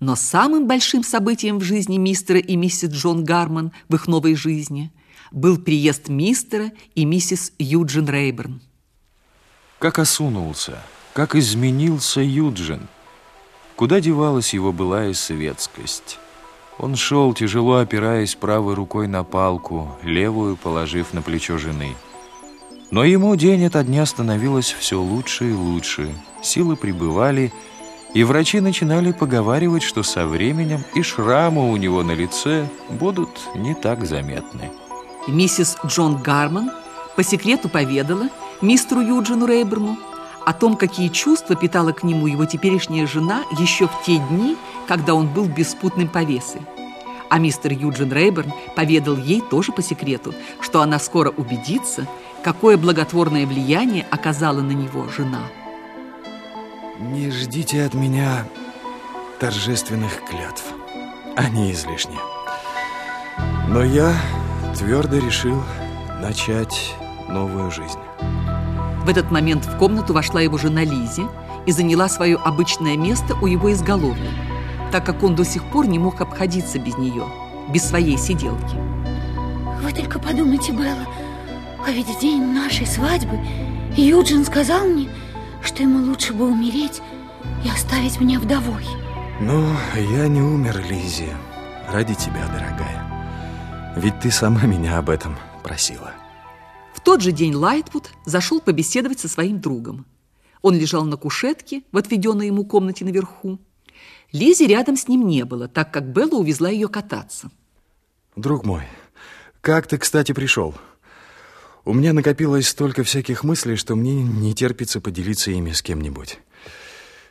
Но самым большим событием в жизни мистера и миссис Джон Гарман в их новой жизни был приезд мистера и миссис Юджин Рейберн. Как осунулся, как изменился Юджин. Куда девалась его былая светскость? Он шел, тяжело опираясь правой рукой на палку, левую положив на плечо жены. Но ему день ото дня становилось все лучше и лучше. Силы прибывали, и врачи начинали поговаривать, что со временем и шрамы у него на лице будут не так заметны. Миссис Джон Гарман по секрету поведала мистеру Юджину Рейберну о том, какие чувства питала к нему его теперешняя жена еще в те дни, когда он был беспутным повесой. А мистер Юджин Рейберн поведал ей тоже по секрету, что она скоро убедится, какое благотворное влияние оказала на него жена. Не ждите от меня торжественных клятв. Они излишни. Но я твердо решил начать новую жизнь. В этот момент в комнату вошла его жена Лизи и заняла свое обычное место у его изголовья, так как он до сих пор не мог обходиться без нее, без своей сиделки. Вы только подумайте, Белла, а ведь в день нашей свадьбы Юджин сказал мне, что ему лучше бы умереть и оставить меня вдовой. Ну, я не умер, Лизи, ради тебя, дорогая. Ведь ты сама меня об этом просила. В тот же день Лайтвуд зашел побеседовать со своим другом. Он лежал на кушетке в отведенной ему комнате наверху. Лизи рядом с ним не было, так как Белла увезла ее кататься. Друг мой, как ты, кстати, пришел? У меня накопилось столько всяких мыслей, что мне не терпится поделиться ими с кем-нибудь.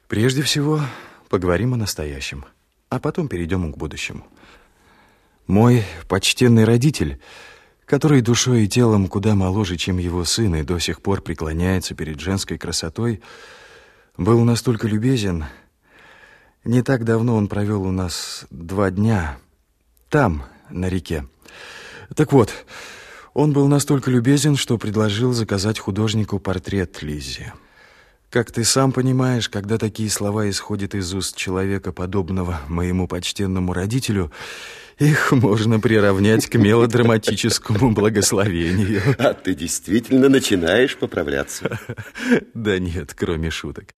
Прежде всего, поговорим о настоящем, а потом перейдем к будущему. Мой почтенный родитель, который душой и телом куда моложе, чем его сын, и до сих пор преклоняется перед женской красотой, был настолько любезен. Не так давно он провел у нас два дня там, на реке. Так вот, он был настолько любезен, что предложил заказать художнику портрет Лиззи. Как ты сам понимаешь, когда такие слова исходят из уст человека, подобного моему почтенному родителю, их можно приравнять к мелодраматическому благословению. А ты действительно начинаешь поправляться. Да нет, кроме шуток.